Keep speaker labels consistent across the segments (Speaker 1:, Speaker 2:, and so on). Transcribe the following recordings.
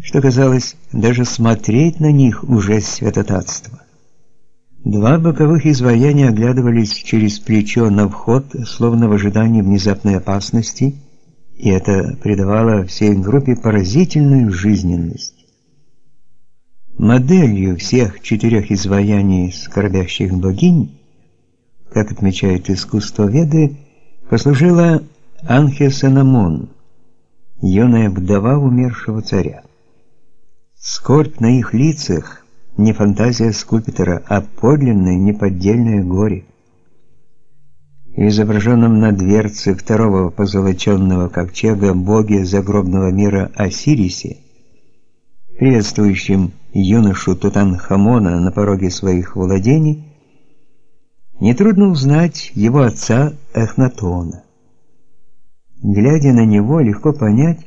Speaker 1: что казалось, даже смотреть на них уже святотатство. Два боковых изваяния оглядывались через плечо на вход, словно в ожидании внезапной опасности, и это придавало всей группе поразительную жизненность. Моделью всех четырех изваяний скорбящих богинь, как отмечают искусствоведы, послужила Анхесенамон, юная вдова умершего царя. Скорбь на их лицах не фантазия скульптора, а подлинное неподдельное горе. Изображенном на дверце второго позолоченного ковчега боге загробного мира Осирисе, приветствующем юношу Тутанхамона на пороге своих владений, нетрудно узнать его отца Эхнатона. Глядя на него, легко понять,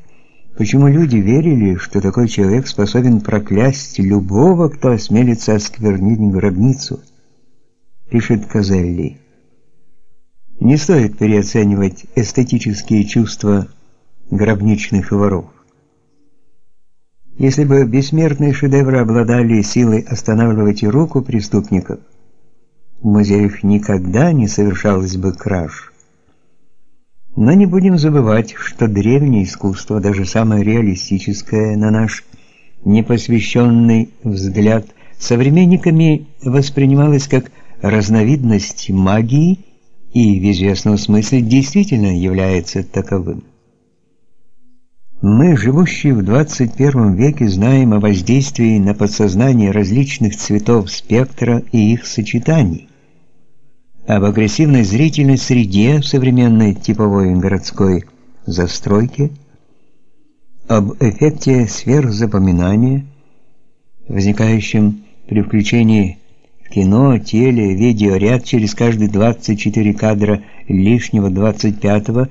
Speaker 1: почему люди верили, что такой человек способен проклясть любого, кто осмелится осквернить гробницу, пишет Казелли. Не стоит переоценивать эстетические чувства гробничных воров. Если бы бессмертные шедевры обладали силой останавливать руку преступников, в музеях никогда не совершалось бы краж. Но не будем забывать, что древнее искусство, даже самое реалистическое на наш непосвященный взгляд, современниками воспринималось как разновидность магии и в известном смысле действительно является таковым. Мы, живущие в 21 веке, знаем о воздействии на подсознание различных цветов спектра и их сочетаний об агрессивной зрительной среде в современной типовой городской застройке, об эффекте сверхзапоминания, возникающем при включении в кино, теле, видеоряд через каждые 24 кадра лишнего 25-го.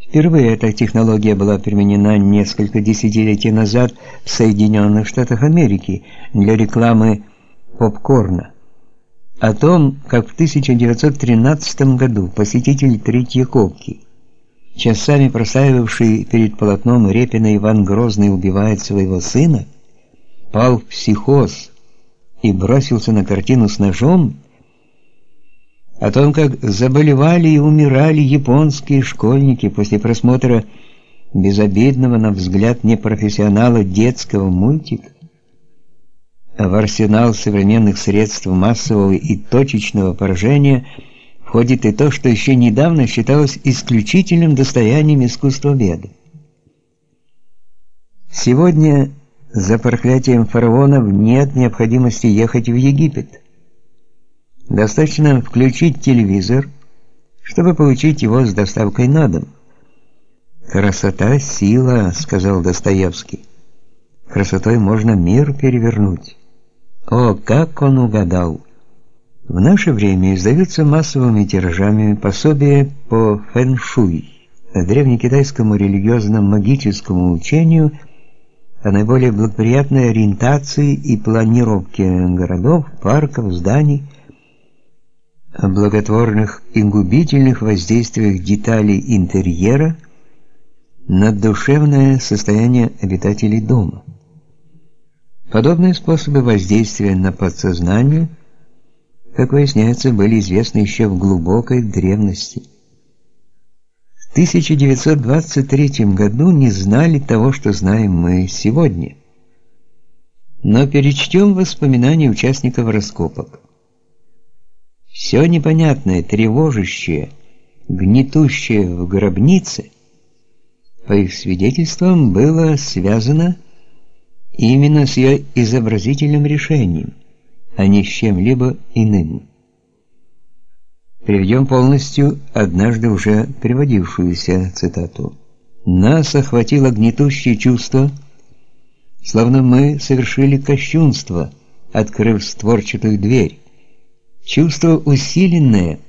Speaker 1: Впервые эта технология была применена несколько десятилетий назад в Соединенных Штатах Америки для рекламы попкорна о том, как в 1913 году посетитель Третьяковки, часами простаивавший перед полотном Репина Иван Грозный убивает своего сына, пал в психоз и бросился на картину с ножом, о том, как заболевали и умирали японские школьники после просмотра безобидного на взгляд непрофессионала детского мультика, в арсенал современных средств массового и точечного поражения входит и то, что еще недавно считалось исключительным достоянием искусствоведов. Сегодня за проклятием фараонов нет необходимости ехать в Египет. Достаточно включить телевизор, чтобы получить его с доставкой на дом. «Красота – сила», – сказал Достоевский. «Красотой можно мир перевернуть». О, как он угадал! В наше время издаются массовыми тиражами пособия по фэн-шуй, древнекитайскому религиозно-магическому учению о наиболее благоприятной ориентации и планировке городов, парков, зданий, о благотворных и губительных воздействиях деталей интерьера на душевное состояние обитателей дома. Подобные способы воздействия на подсознание, как выясняется, были известны еще в глубокой древности. В 1923 году не знали того, что знаем мы сегодня. Но перечтем воспоминания участников раскопок. Все непонятное, тревожащее, гнетущее в гробнице, по их свидетельствам, было связано с именно с ее изобразительным решением, а не с чем-либо иным. Приведем полностью однажды уже приводившуюся цитату. «Нас охватило гнетущее чувство, словно мы совершили кощунство, открыв створчатую дверь. Чувство усиленное,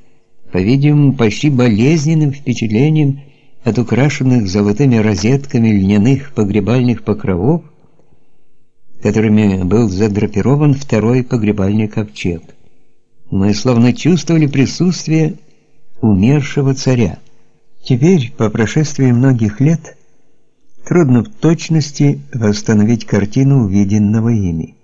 Speaker 1: по-видимому, почти болезненным впечатлением от украшенных золотыми розетками льняных погребальных покровов, которыми был задрапирован второй погребальный ковчег. Мы словно чувствовали присутствие умершего царя. Теперь, по прошествии многих лет, трудно в точности восстановить картину увиденного ими.